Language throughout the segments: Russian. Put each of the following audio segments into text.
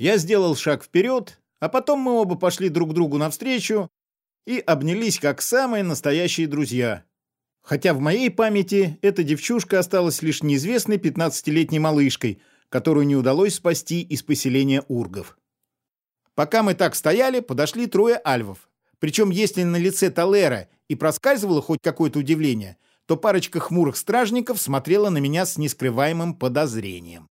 Я сделал шаг вперед, а потом мы оба пошли друг другу навстречу и обнялись как самые настоящие друзья. Хотя в моей памяти эта девчушка осталась лишь неизвестной 15-летней малышкой, которую не удалось спасти из поселения ургов. Пока мы так стояли, подошли трое альвов. Причем, если на лице Талера и проскальзывало хоть какое-то удивление, то парочка хмурых стражников смотрела на меня с нескрываемым подозрением.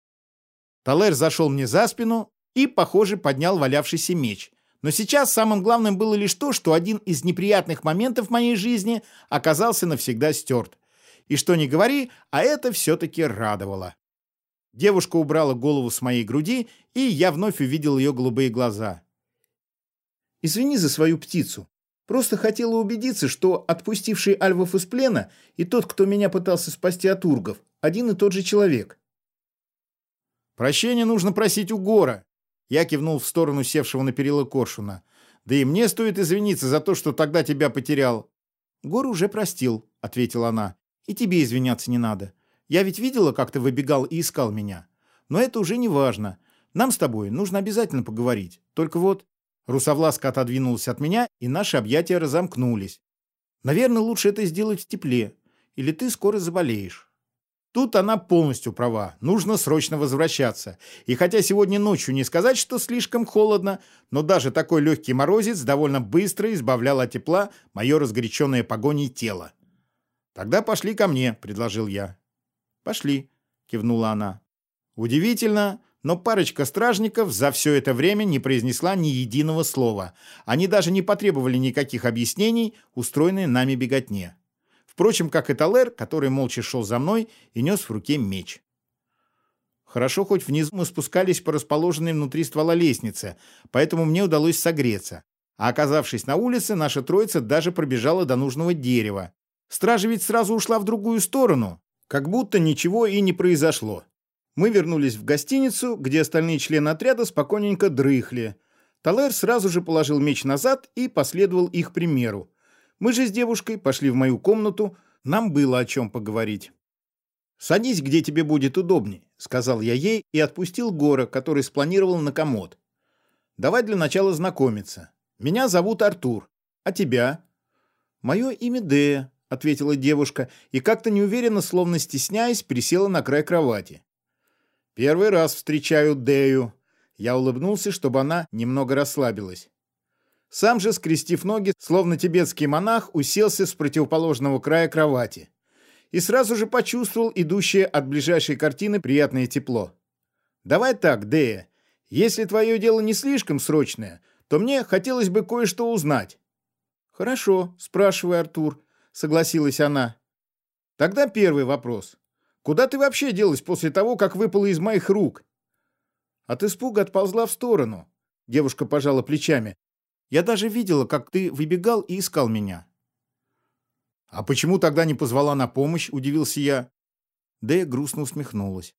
Талер зашел мне за спину и, похоже, поднял валявшийся меч. Но сейчас самым главным было лишь то, что один из неприятных моментов моей жизни оказался навсегда стерт. И что ни говори, а это все-таки радовало. Девушка убрала голову с моей груди, и я вновь увидел ее голубые глаза. «Извини за свою птицу. Просто хотела убедиться, что отпустивший альвов из плена и тот, кто меня пытался спасти от ургов, один и тот же человек». «Прощения нужно просить у Гора», я кивнул в сторону севшего на перила коршуна. «Да и мне стоит извиниться за то, что тогда тебя потерял». «Гор уже простил», — ответила она. «И тебе извиняться не надо. Я ведь видела, как ты выбегал и искал меня. Но это уже не важно. Нам с тобой нужно обязательно поговорить. Только вот...» Русовласка отодвинулась от меня, и наши объятия разомкнулись. «Наверное, лучше это сделать в тепле. Или ты скоро заболеешь». Тут она полностью права. Нужно срочно возвращаться. И хотя сегодня ночью не сказать, что слишком холодно, но даже такой легкий морозец довольно быстро избавлял от тепла мое разгоряченное погоней тело. «Тогда пошли ко мне», — предложил я. «Пошли», — кивнула она. Удивительно, но парочка стражников за все это время не произнесла ни единого слова. Они даже не потребовали никаких объяснений, устроенной нами беготне. Впрочем, как и Талер, который молча шел за мной и нес в руке меч. Хорошо, хоть внизу мы спускались по расположенной внутри ствола лестнице, поэтому мне удалось согреться. А оказавшись на улице, наша троица даже пробежала до нужного дерева. Стража ведь сразу ушла в другую сторону, как будто ничего и не произошло. Мы вернулись в гостиницу, где остальные члены отряда спокойненько дрыхли. Талер сразу же положил меч назад и последовал их примеру. Мы же с девушкой пошли в мою комнату, нам было о чем поговорить. «Садись, где тебе будет удобней», — сказал я ей и отпустил Гора, который спланировал на комод. «Давай для начала знакомиться. Меня зовут Артур. А тебя?» «Мое имя Дея», — ответила девушка, и как-то неуверенно, словно стесняясь, присела на край кровати. «Первый раз встречаю Дею». Я улыбнулся, чтобы она немного расслабилась. Сам же, скрестив ноги, словно тибетский монах, уселся с противоположного края кровати. И сразу же почувствовал идущее от ближайшей картины приятное тепло. «Давай так, Дея. Если твое дело не слишком срочное, то мне хотелось бы кое-что узнать». «Хорошо, спрашивай, Артур», — согласилась она. «Тогда первый вопрос. Куда ты вообще делась после того, как выпала из моих рук?» От испуга отползла в сторону. Девушка пожала плечами. Я даже видела, как ты выбегал и искал меня». «А почему тогда не позвала на помощь?» – удивился я. Дэя грустно усмехнулась.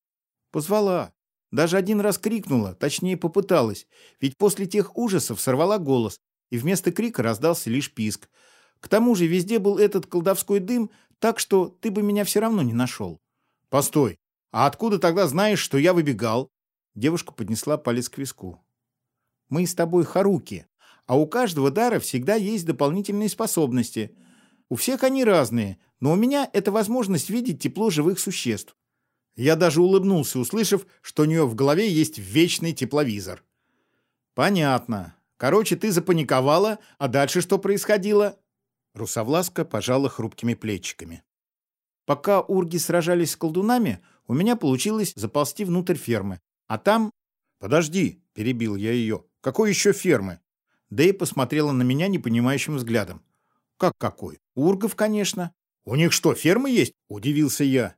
«Позвала. Даже один раз крикнула, точнее попыталась, ведь после тех ужасов сорвала голос, и вместо крика раздался лишь писк. К тому же везде был этот колдовской дым, так что ты бы меня все равно не нашел». «Постой, а откуда тогда знаешь, что я выбегал?» Девушка поднесла палец к виску. «Мы с тобой харуки, а у каждого дара всегда есть дополнительные способности. У всех они разные, но у меня это возможность видеть тепло живых существ. Я даже улыбнулся, услышав, что у нее в голове есть вечный тепловизор. «Понятно. Короче, ты запаниковала, а дальше что происходило?» Русовласка пожала хрупкими плечиками. Пока урги сражались с колдунами, у меня получилось заползти внутрь фермы. А там... «Подожди», — перебил я ее. «Какой еще фермы? Дэй посмотрела на меня непонимающим взглядом. «Как какой? Ургов, конечно». «У них что, фермы есть?» – удивился я.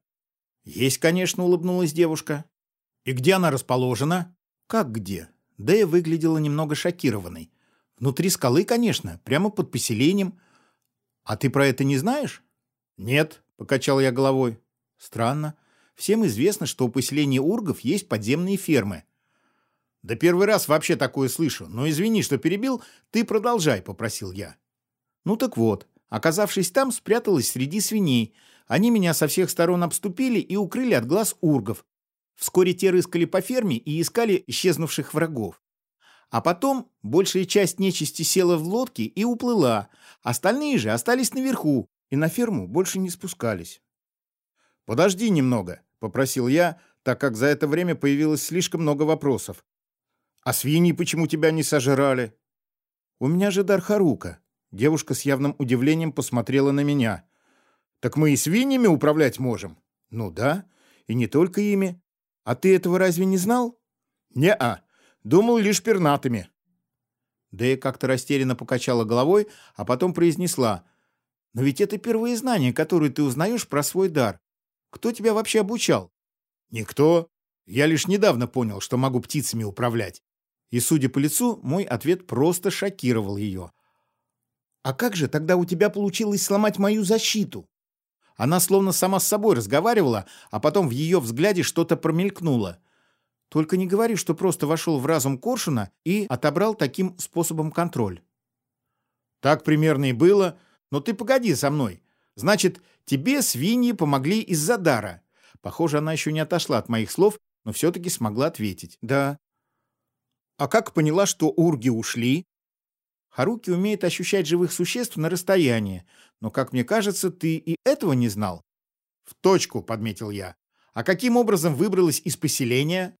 «Есть, конечно», – улыбнулась девушка. «И где она расположена?» «Как где?» Дэя выглядела немного шокированной. «Внутри скалы, конечно, прямо под поселением. А ты про это не знаешь?» «Нет», — покачал я головой. «Странно. Всем известно, что у поселения ургов есть подземные фермы. «Да первый раз вообще такое слышу. Но извини, что перебил, ты продолжай», — попросил я. Ну так вот, оказавшись там, спряталась среди свиней. Они меня со всех сторон обступили и укрыли от глаз ургов. Вскоре те рыскали по ферме и искали исчезнувших врагов. А потом большая часть нечисти села в лодки и уплыла, остальные же остались наверху и на ферму больше не спускались. «Подожди немного», — попросил я, так как за это время появилось слишком много вопросов. «А свиньи почему тебя не сожрали?» «У меня же дар Харука». Девушка с явным удивлением посмотрела на меня. «Так мы и свиньями управлять можем?» «Ну да, и не только ими. А ты этого разве не знал?» «Не-а. Думал лишь пернатыми». Дэя как-то растерянно покачала головой, а потом произнесла. «Но ведь это первые знания, которые ты узнаешь про свой дар. Кто тебя вообще обучал?» «Никто. Я лишь недавно понял, что могу птицами управлять». И, судя по лицу, мой ответ просто шокировал ее. «А как же тогда у тебя получилось сломать мою защиту?» Она словно сама с собой разговаривала, а потом в ее взгляде что-то промелькнуло. Только не говори, что просто вошел в разум Коршуна и отобрал таким способом контроль. Так примерно и было, но ты погоди со мной. Значит, тебе свиньи помогли из-за дара. Похоже, она еще не отошла от моих слов, но все-таки смогла ответить. Да. А как поняла, что урги ушли? Харуки умеет ощущать живых существ на расстоянии, но, как мне кажется, ты и этого не знал. В точку, подметил я. А каким образом выбралась из поселения?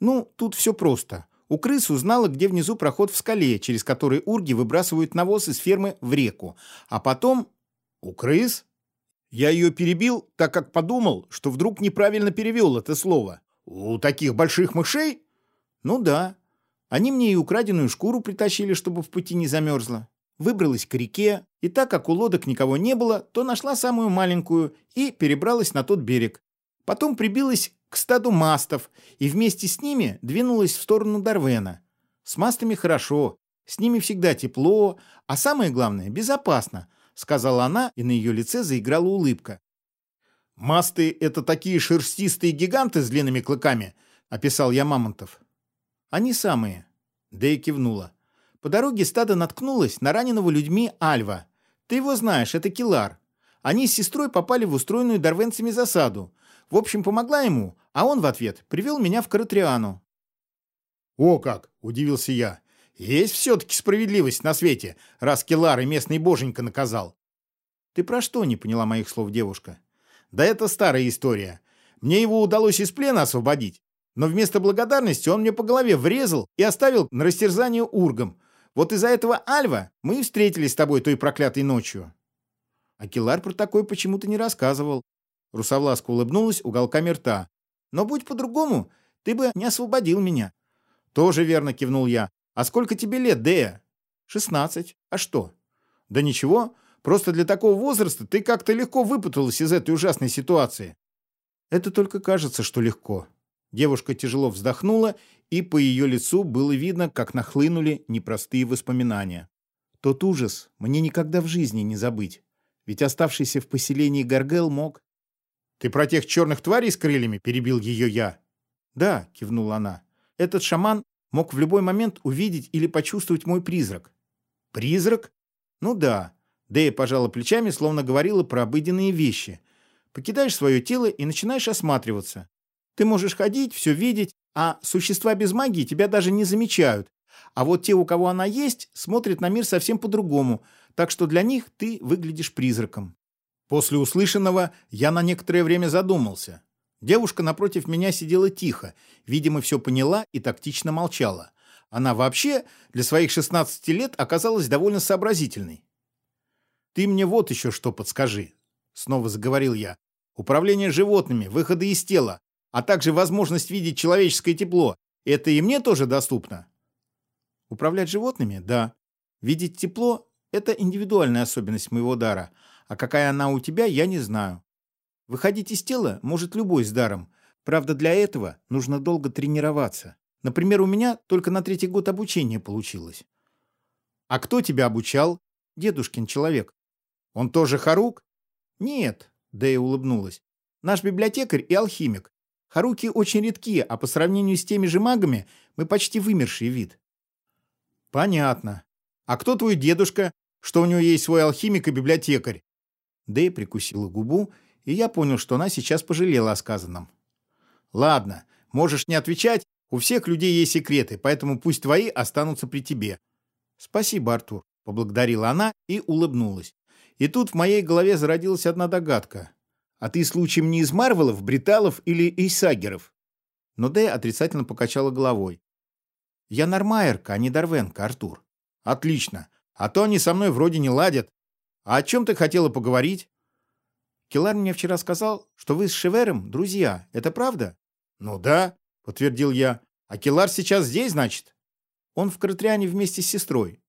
Ну, тут все просто. У крыс узнала, где внизу проход в скале, через который урги выбрасывают навоз из фермы в реку. А потом... У крыс? Я ее перебил, так как подумал, что вдруг неправильно перевел это слово. У таких больших мышей? Ну да. Они мне и украденную шкуру притащили, чтобы в пути не замерзла. Выбралась к реке, и так как у лодок никого не было, то нашла самую маленькую и перебралась на тот берег. Потом прибилась к стаду мастов и вместе с ними двинулась в сторону Дарвена. С мастами хорошо, с ними всегда тепло, а самое главное – безопасно, сказала она, и на ее лице заиграла улыбка. «Масты – это такие шерстистые гиганты с длинными клыками», – описал я Мамонтов. «Они самые». Дэя кивнула. По дороге стадо наткнулось на раненого людьми Альва. Ты его знаешь, это Килар. Они с сестрой попали в устроенную дарвенцами засаду. В общем, помогла ему, а он в ответ привел меня в Каратриану. «О как!» – удивился я. «Есть все-таки справедливость на свете, раз Килар и местный боженька наказал». «Ты про что?» – не поняла моих слов девушка. «Да это старая история. Мне его удалось из плена освободить. Но вместо благодарности он мне по голове врезал и оставил на растерзание ургом. Вот из-за этого Альва мы и встретились с тобой той проклятой ночью. Акилар про такое почему-то не рассказывал. Русовласка улыбнулась уголками рта. Но будь по-другому, ты бы не освободил меня. Тоже верно, кивнул я. А сколько тебе лет, Дея? Шестнадцать. А что? Да ничего, просто для такого возраста ты как-то легко выпуталась из этой ужасной ситуации. Это только кажется, что легко. Девушка тяжело вздохнула, и по ее лицу было видно, как нахлынули непростые воспоминания. Тот ужас мне никогда в жизни не забыть. Ведь оставшийся в поселении Гаргел мог... «Ты про тех черных тварей с крыльями?» – перебил ее я. «Да», – кивнула она. «Этот шаман мог в любой момент увидеть или почувствовать мой призрак». «Призрак?» «Ну да». Дэя пожала плечами, словно говорила про обыденные вещи. «Покидаешь свое тело и начинаешь осматриваться. Ты можешь ходить, все видеть, а существа без магии тебя даже не замечают. А вот те, у кого она есть, смотрят на мир совсем по-другому, так что для них ты выглядишь призраком. После услышанного я на некоторое время задумался. Девушка напротив меня сидела тихо, видимо, все поняла и тактично молчала. Она вообще для своих 16 лет оказалась довольно сообразительной. «Ты мне вот еще что подскажи», — снова заговорил я. «Управление животными, выходы из тела, а также возможность видеть человеческое тепло, это и мне тоже доступно? Управлять животными? Да. Видеть тепло – это индивидуальная особенность моего дара, а какая она у тебя, я не знаю. Выходить из тела может любой с даром, правда, для этого нужно долго тренироваться. Например, у меня только на третий год обучения получилось. А кто тебя обучал? Дедушкин человек. Он тоже Харук? Нет, Дэя улыбнулась. Наш библиотекарь и алхимик. Харуки очень редки, а по сравнению с теми же магами мы почти вымерший вид. Понятно. А кто твой дедушка, что у него есть свой алхимик и библиотекарь? Дэй прикусила губу, и я понял, что она сейчас пожалела о сказанном. Ладно, можешь не отвечать, у всех людей есть секреты, поэтому пусть твои останутся при тебе. Спасибо, Артур, поблагодарила она и улыбнулась. И тут в моей голове зародилась одна догадка. А ты случаем не из Марвелов, Бриталов или Исагеров? Но Дэй отрицательно покачала головой. Я Нормайерка, а не Дарвенка, Артур. Отлично. А то они со мной вроде не ладят. А о чем ты хотела поговорить? Келар мне вчера сказал, что вы с Шевером друзья. Это правда? Ну да, подтвердил я. А Келар сейчас здесь, значит? Он в Крытриане вместе с сестрой.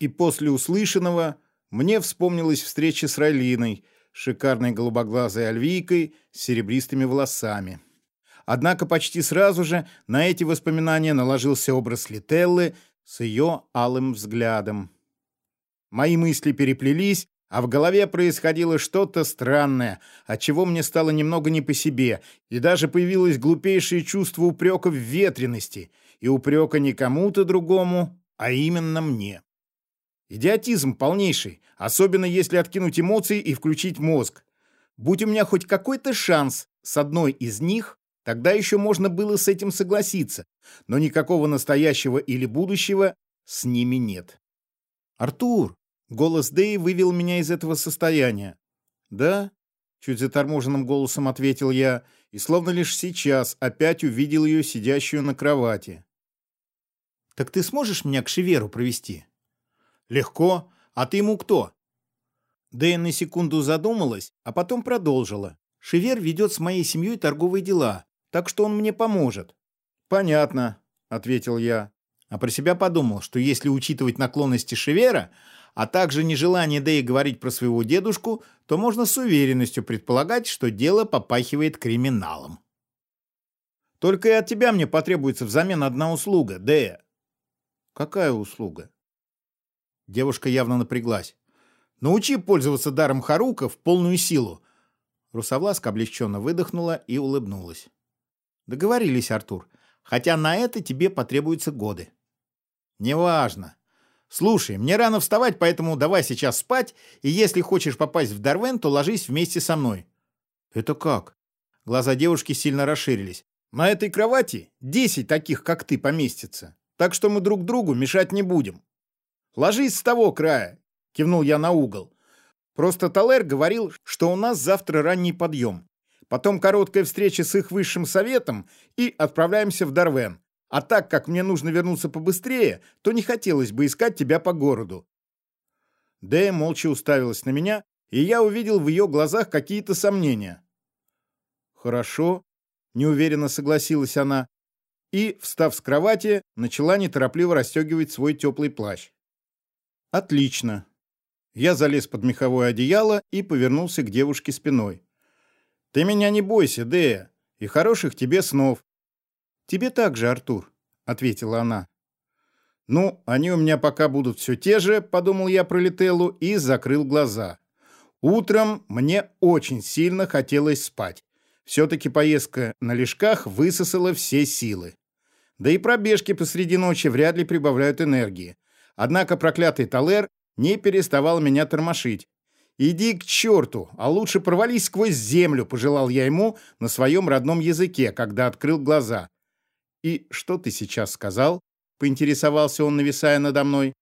И после услышанного мне вспомнилась встреча с Райлиной, шикарной голубоглазой альвийкой с серебристыми волосами. Однако почти сразу же на эти воспоминания наложился образ Лителлы с ее алым взглядом. Мои мысли переплелись, а в голове происходило что-то странное, от чего мне стало немного не по себе, и даже появилось глупейшее чувство упрека в ветрености, и упрека не кому-то другому, а именно мне. Идиотизм полнейший, особенно если откинуть эмоции и включить мозг. Будь у меня хоть какой-то шанс с одной из них, тогда еще можно было с этим согласиться, но никакого настоящего или будущего с ними нет. «Артур!» Голос Дэи вывел меня из этого состояния. «Да?» — чуть заторможенным голосом ответил я, и словно лишь сейчас опять увидел ее сидящую на кровати. «Так ты сможешь меня к Шеверу провести?» «Легко. А ты ему кто?» Дэя на секунду задумалась, а потом продолжила. «Шевер ведет с моей семьей торговые дела, так что он мне поможет». «Понятно», — ответил я. А про себя подумал, что если учитывать наклонности Шевера, а также нежелание Дэи говорить про своего дедушку, то можно с уверенностью предполагать, что дело попахивает криминалом. Только и от тебя мне потребуется взамен одна услуга, Дэя. Какая услуга? Девушка явно напряглась. Научи пользоваться даром Харука в полную силу. Русовласка облегченно выдохнула и улыбнулась. Договорились, Артур. Хотя на это тебе потребуются годы. Неважно. «Слушай, мне рано вставать, поэтому давай сейчас спать, и если хочешь попасть в Дарвен, то ложись вместе со мной». «Это как?» Глаза девушки сильно расширились. «На этой кровати десять таких, как ты, поместится, так что мы друг другу мешать не будем». «Ложись с того края», — кивнул я на угол. «Просто Талер говорил, что у нас завтра ранний подъем. Потом короткая встреча с их высшим советом и отправляемся в Дарвен. А так как мне нужно вернуться побыстрее, то не хотелось бы искать тебя по городу». Дэя молча уставилась на меня, и я увидел в ее глазах какие-то сомнения. «Хорошо», — неуверенно согласилась она, и, встав с кровати, начала неторопливо расстегивать свой теплый плащ. «Отлично». Я залез под меховое одеяло и повернулся к девушке спиной. «Ты меня не бойся, Дея, и хороших тебе снов. «Тебе также, Артур», — ответила она. «Ну, они у меня пока будут все те же», — подумал я про Лителлу и закрыл глаза. Утром мне очень сильно хотелось спать. Все-таки поездка на лежках высосала все силы. Да и пробежки посреди ночи вряд ли прибавляют энергии. Однако проклятый Талер не переставал меня тормошить. «Иди к черту, а лучше провались сквозь землю», — пожелал я ему на своем родном языке, когда открыл глаза. «И что ты сейчас сказал?» — поинтересовался он, нависая надо мной.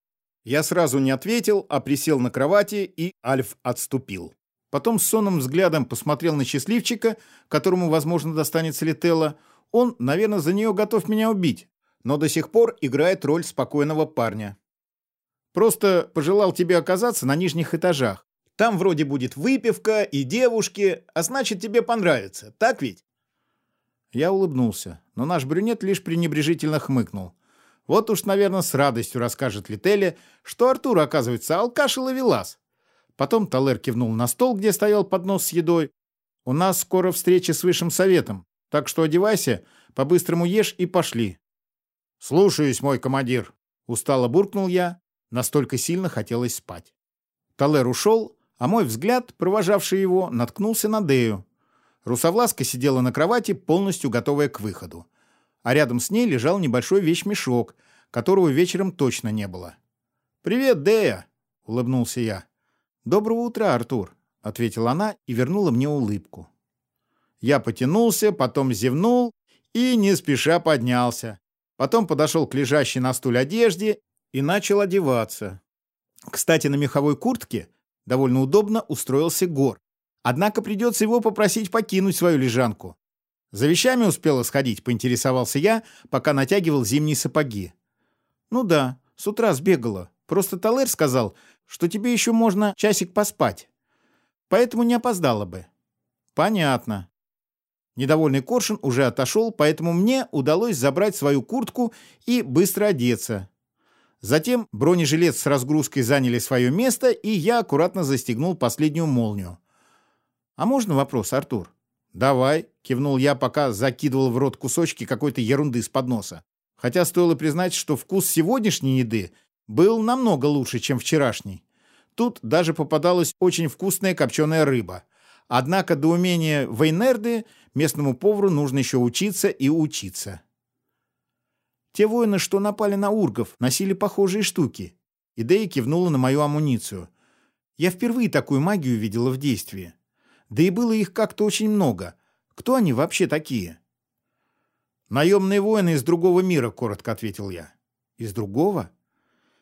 Я сразу не ответил, а присел на кровати, и Альф отступил. Потом с сонным взглядом посмотрел на счастливчика, которому, возможно, достанется Лителла. Он, наверное, за нее готов меня убить, но до сих пор играет роль спокойного парня. Просто пожелал тебе оказаться на нижних этажах. Там вроде будет выпивка и девушки, а значит, тебе понравится, так ведь? Я улыбнулся, но наш брюнет лишь пренебрежительно хмыкнул. Вот уж, наверное, с радостью расскажет Лителе, что Артур, оказывается, алкаш и ловелас. Потом Талер кивнул на стол, где стоял поднос с едой. «У нас скоро встреча с Высшим Советом, так что одевайся, по-быстрому ешь и пошли». «Слушаюсь, мой командир», — устало буркнул я, настолько сильно хотелось спать. Талер ушел, а мой взгляд, провожавший его, наткнулся на Дею. Русовласка сидела на кровати, полностью готовая к выходу. А рядом с ней лежал небольшой вещмешок, которого вечером точно не было. «Привет, Дея!» — улыбнулся я. «Доброго утра, Артур!» — ответила она и вернула мне улыбку. Я потянулся, потом зевнул и не спеша поднялся. Потом подошел к лежащей на стуле одежде и начал одеваться. Кстати, на меховой куртке довольно удобно устроился Гор. Однако придется его попросить покинуть свою лежанку. За вещами успела сходить, поинтересовался я, пока натягивал зимние сапоги. Ну да, с утра сбегала. Просто Талер сказал, что тебе еще можно часик поспать. Поэтому не опоздала бы. Понятно. Недовольный Коршун уже отошел, поэтому мне удалось забрать свою куртку и быстро одеться. Затем бронежилет с разгрузкой заняли свое место, и я аккуратно застегнул последнюю молнию. «А можно вопрос, Артур?» «Давай», — кивнул я, пока закидывал в рот кусочки какой-то ерунды с подноса. Хотя стоило признать, что вкус сегодняшней еды был намного лучше, чем вчерашний. Тут даже попадалась очень вкусная копченая рыба. Однако до умения вейнерды местному повару нужно еще учиться и учиться. Те воины, что напали на ургов, носили похожие штуки. Идея кивнула на мою амуницию. Я впервые такую магию видела в действии. Да и было их как-то очень много. Кто они вообще такие? «Наемные воины из другого мира», — коротко ответил я. «Из другого?»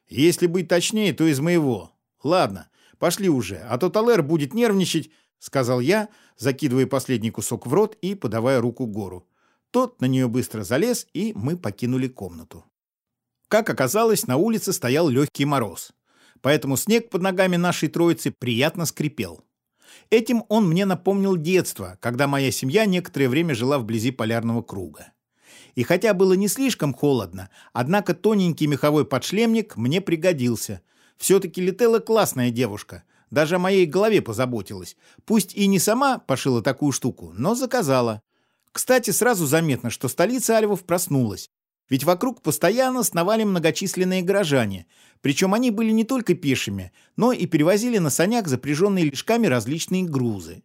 «Если быть точнее, то из моего. Ладно, пошли уже, а то Талер будет нервничать», — сказал я, закидывая последний кусок в рот и подавая руку Гору. Тот на нее быстро залез, и мы покинули комнату. Как оказалось, на улице стоял легкий мороз, поэтому снег под ногами нашей троицы приятно скрипел. Этим он мне напомнил детство, когда моя семья некоторое время жила вблизи полярного круга. И хотя было не слишком холодно, однако тоненький меховой подшлемник мне пригодился. Все-таки летела классная девушка. Даже о моей голове позаботилась. Пусть и не сама пошила такую штуку, но заказала. Кстати, сразу заметно, что столица Альвов проснулась. Ведь вокруг постоянно сновали многочисленные горожане. Причем они были не только пешими, но и перевозили на санях запряженные лишками различные грузы.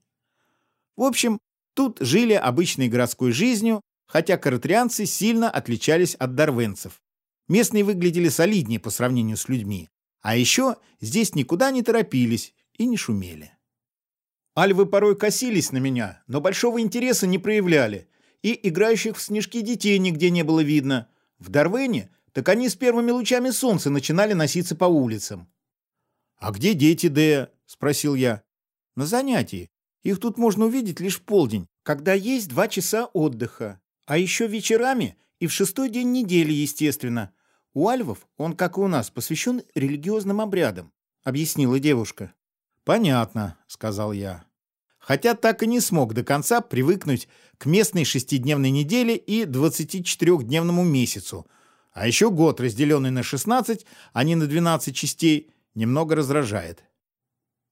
В общем, тут жили обычной городской жизнью, хотя каратрианцы сильно отличались от дарвенцев. Местные выглядели солиднее по сравнению с людьми. А еще здесь никуда не торопились и не шумели. Альвы порой косились на меня, но большого интереса не проявляли, и играющих в снежки детей нигде не было видно. В Дарвене так они с первыми лучами солнца начинали носиться по улицам. «А где дети, Дея?» — спросил я. «На занятии. Их тут можно увидеть лишь в полдень, когда есть два часа отдыха. А еще вечерами и в шестой день недели, естественно. У альвов он, как и у нас, посвящен религиозным обрядам», — объяснила девушка. «Понятно», — сказал я. Хотя так и не смог до конца привыкнуть к местной шестидневной неделе и 24-дневному месяцу. А еще год, разделенный на 16, а не на 12 частей, немного раздражает.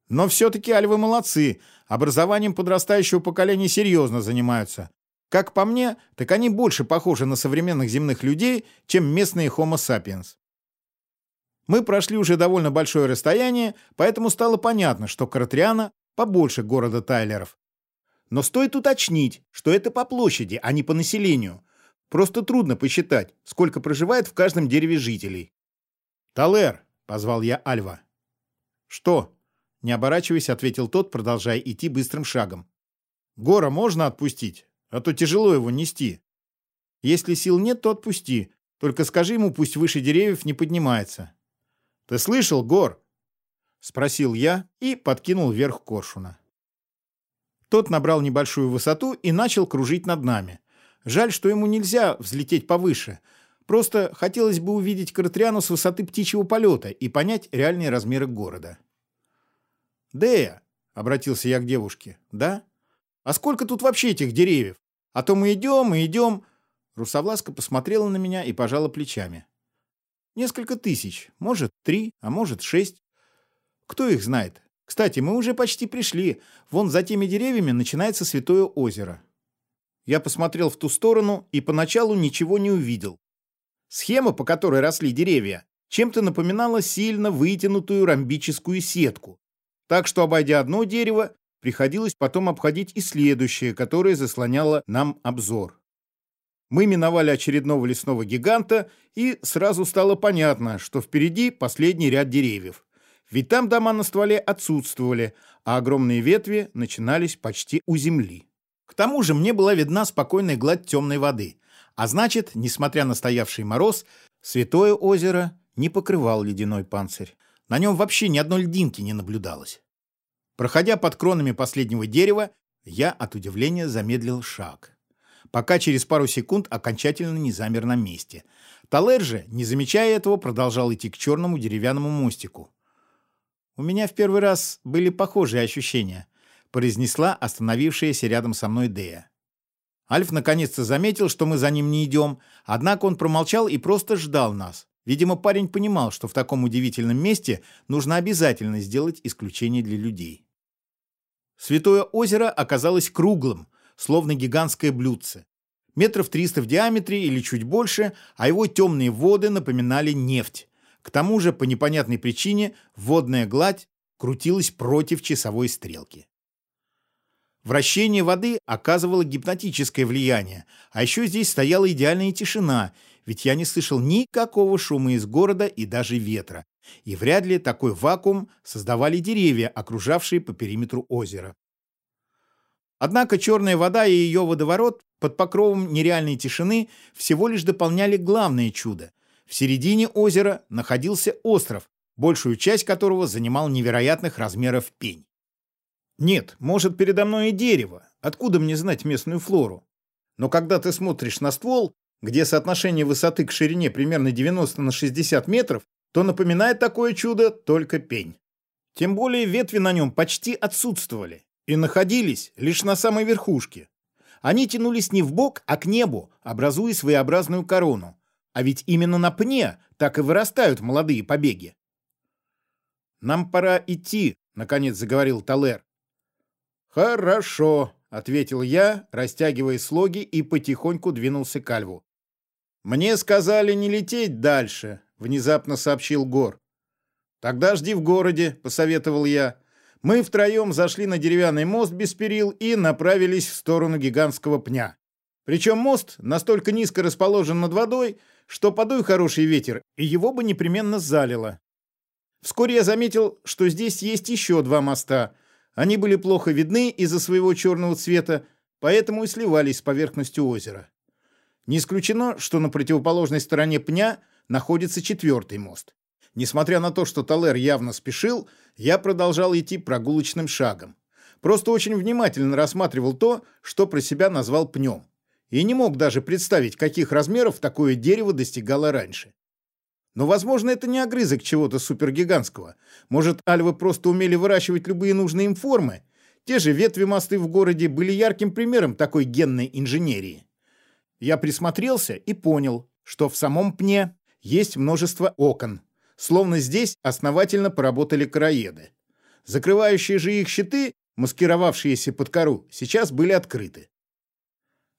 Но все-таки альвы молодцы, образованием подрастающего поколения серьезно занимаются. Как по мне, так они больше похожи на современных земных людей, чем местные Homo sapiens. Мы прошли уже довольно большое расстояние, поэтому стало понятно, что Каратриана побольше города Тайлеров. Но стоит уточнить, что это по площади, а не по населению. Просто трудно посчитать, сколько проживает в каждом дереве жителей. «Талер!» — позвал я Альва. «Что?» — не оборачиваясь, ответил тот, продолжая идти быстрым шагом. «Гора можно отпустить, а то тяжело его нести. Если сил нет, то отпусти, только скажи ему, пусть выше деревьев не поднимается. Ты слышал, Гор?» — спросил я и подкинул вверх коршуна. Тот набрал небольшую высоту и начал кружить над нами. Жаль, что ему нельзя взлететь повыше. Просто хотелось бы увидеть Каратриану с высоты птичьего полета и понять реальные размеры города. «Дея», — обратился я к девушке, — «да? А сколько тут вообще этих деревьев? А то мы идем и идем...» Русовласка посмотрела на меня и пожала плечами. Несколько тысяч, может, три, а может, шесть. Кто их знает? Кстати, мы уже почти пришли. Вон за теми деревьями начинается Святое озеро. Я посмотрел в ту сторону и поначалу ничего не увидел. Схема, по которой росли деревья, чем-то напоминала сильно вытянутую ромбическую сетку. Так что, обойдя одно дерево, приходилось потом обходить и следующее, которое заслоняло нам обзор. Мы миновали очередного лесного гиганта, и сразу стало понятно, что впереди последний ряд деревьев. Ведь там дома на стволе отсутствовали, а огромные ветви начинались почти у земли. К тому же мне была видна спокойная гладь темной воды. А значит, несмотря на стоявший мороз, Святое озеро не покрывал ледяной панцирь. На нем вообще ни одной льдинки не наблюдалось. Проходя под кронами последнего дерева, я от удивления замедлил шаг. Пока через пару секунд окончательно не замер на месте. Талер же, не замечая этого, продолжал идти к черному деревянному мостику. «У меня в первый раз были похожие ощущения», произнесла остановившаяся рядом со мной Дея. Альф наконец-то заметил, что мы за ним не идем, однако он промолчал и просто ждал нас. Видимо, парень понимал, что в таком удивительном месте нужно обязательно сделать исключение для людей. Святое озеро оказалось круглым, словно гигантское блюдце. Метров 300 в диаметре или чуть больше, а его темные воды напоминали нефть. К тому же, по непонятной причине, водная гладь крутилась против часовой стрелки. Вращение воды оказывало гипнотическое влияние, а еще здесь стояла идеальная тишина, ведь я не слышал никакого шума из города и даже ветра. И вряд ли такой вакуум создавали деревья, окружавшие по периметру озера. Однако черная вода и ее водоворот под покровом нереальной тишины всего лишь дополняли главное чудо. В середине озера находился остров, большую часть которого занимал невероятных размеров пень. Нет, может, передо мной и дерево. Откуда мне знать местную флору? Но когда ты смотришь на ствол, где соотношение высоты к ширине примерно 90 на 60 метров, то напоминает такое чудо только пень. Тем более ветви на нем почти отсутствовали и находились лишь на самой верхушке. Они тянулись не в бок, а к небу, образуя своеобразную корону. А ведь именно на пне так и вырастают молодые побеги. «Нам пора идти», — наконец заговорил Талер. «Хорошо», — ответил я, растягивая слоги и потихоньку двинулся к Альву. «Мне сказали не лететь дальше», — внезапно сообщил Гор. «Тогда жди в городе», — посоветовал я. Мы втроем зашли на деревянный мост без перил и направились в сторону гигантского пня. Причем мост настолько низко расположен над водой, что подуй хороший ветер, и его бы непременно залило. Вскоре я заметил, что здесь есть еще два моста — они были плохо видны из-за своего черного цвета, поэтому и сливались с поверхностью озера. Не исключено, что на противоположной стороне пня находится четвертый мост. Несмотря на то, что Талер явно спешил, я продолжал идти прогулочным шагом. Просто очень внимательно рассматривал то, что про себя назвал пнем. И не мог даже представить, каких размеров такое дерево достигало раньше. Но, возможно, это не огрызок чего-то супергигантского. Может, альвы просто умели выращивать любые нужные им формы? Те же ветви мосты в городе были ярким примером такой генной инженерии. Я присмотрелся и понял, что в самом пне есть множество окон, словно здесь основательно поработали караеды. Закрывающие же их щиты, маскировавшиеся под кору, сейчас были открыты.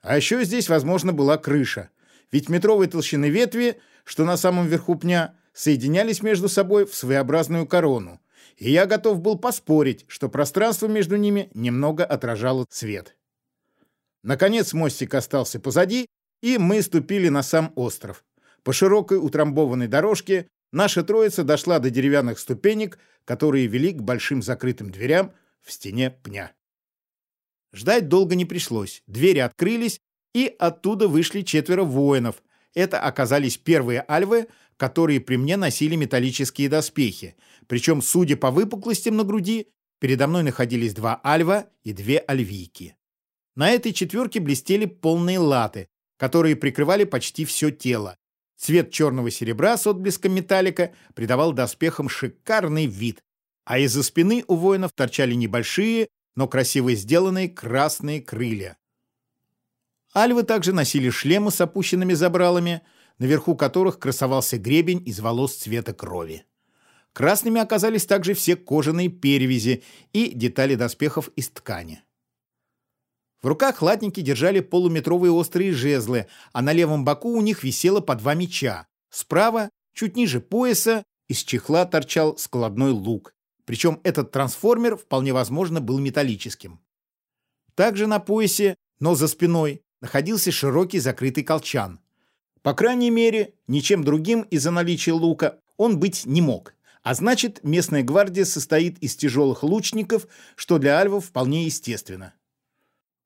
А еще здесь, возможно, была крыша, ведь метровой толщины ветви – что на самом верху пня, соединялись между собой в своеобразную корону, и я готов был поспорить, что пространство между ними немного отражало цвет. Наконец мостик остался позади, и мы ступили на сам остров. По широкой утрамбованной дорожке наша троица дошла до деревянных ступенек, которые вели к большим закрытым дверям в стене пня. Ждать долго не пришлось. Двери открылись, и оттуда вышли четверо воинов — это оказались первые альвы, которые при мне носили металлические доспехи. Причем, судя по выпуклостям на груди, передо мной находились два альва и две альвийки. На этой четверке блестели полные латы, которые прикрывали почти все тело. Цвет черного серебра с отблеском металлика придавал доспехам шикарный вид, а из-за спины у воинов торчали небольшие, но красиво сделанные красные крылья. Альвы также носили шлемы с опущенными забралами, наверху которых красовался гребень из волос цвета крови. Красными оказались также все кожаные перевязи и детали доспехов из ткани. В руках латники держали полуметровые острые жезлы, а на левом боку у них висело по два меча. Справа, чуть ниже пояса, из чехла торчал складной лук. Причем этот трансформер вполне возможно был металлическим. Также на поясе, но за спиной, находился широкий закрытый колчан. По крайней мере, ничем другим из-за наличия лука он быть не мог. А значит, местная гвардия состоит из тяжелых лучников, что для альвов вполне естественно.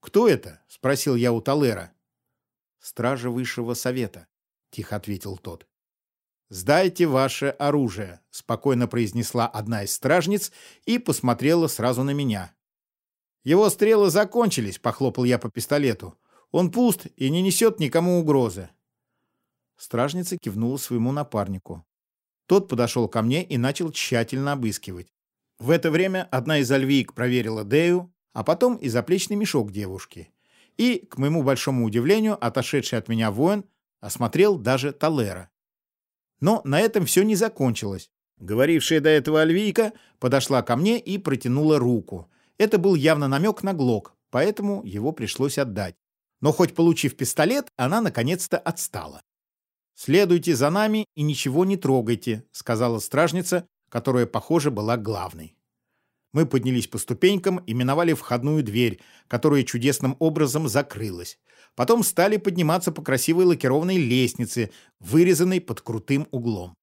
«Кто это?» — спросил я у Талера. «Стража Высшего Совета», — тихо ответил тот. «Сдайте ваше оружие», — спокойно произнесла одна из стражниц и посмотрела сразу на меня. «Его стрелы закончились», — похлопал я по пистолету. «Он пуст и не несет никому угрозы». Стражница кивнула своему напарнику. Тот подошел ко мне и начал тщательно обыскивать. В это время одна из альвийк проверила Дею, а потом и заплечный мешок девушки. И, к моему большому удивлению, отошедший от меня воин осмотрел даже Талера. Но на этом все не закончилось. Говорившая до этого Альвийка подошла ко мне и протянула руку. Это был явно намек на глок, поэтому его пришлось отдать. Но хоть получив пистолет, она наконец-то отстала. «Следуйте за нами и ничего не трогайте», — сказала стражница, которая, похоже, была главной. Мы поднялись по ступенькам и миновали входную дверь, которая чудесным образом закрылась. Потом стали подниматься по красивой лакированной лестнице, вырезанной под крутым углом.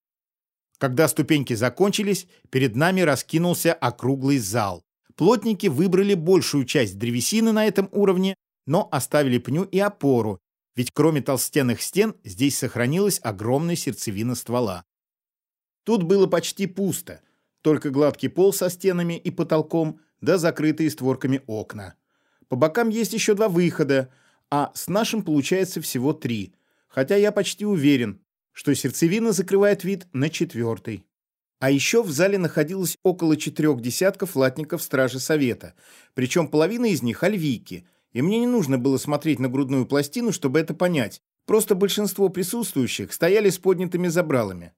Когда ступеньки закончились, перед нами раскинулся округлый зал. Плотники выбрали большую часть древесины на этом уровне, но оставили пню и опору, ведь кроме толстенных стен здесь сохранилась огромная сердцевина ствола. Тут было почти пусто, только гладкий пол со стенами и потолком, да закрытые створками окна. По бокам есть еще два выхода, а с нашим получается всего три, хотя я почти уверен, что сердцевина закрывает вид на четвертый. А еще в зале находилось около четырех десятков латников Стражи Совета, причем половина из них – альвийки, и мне не нужно было смотреть на грудную пластину, чтобы это понять, просто большинство присутствующих стояли с поднятыми забралами.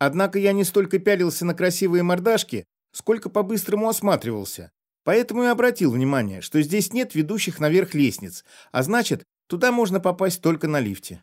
Однако я не столько пялился на красивые мордашки, сколько по-быстрому осматривался. Поэтому и обратил внимание, что здесь нет ведущих наверх лестниц, а значит, туда можно попасть только на лифте.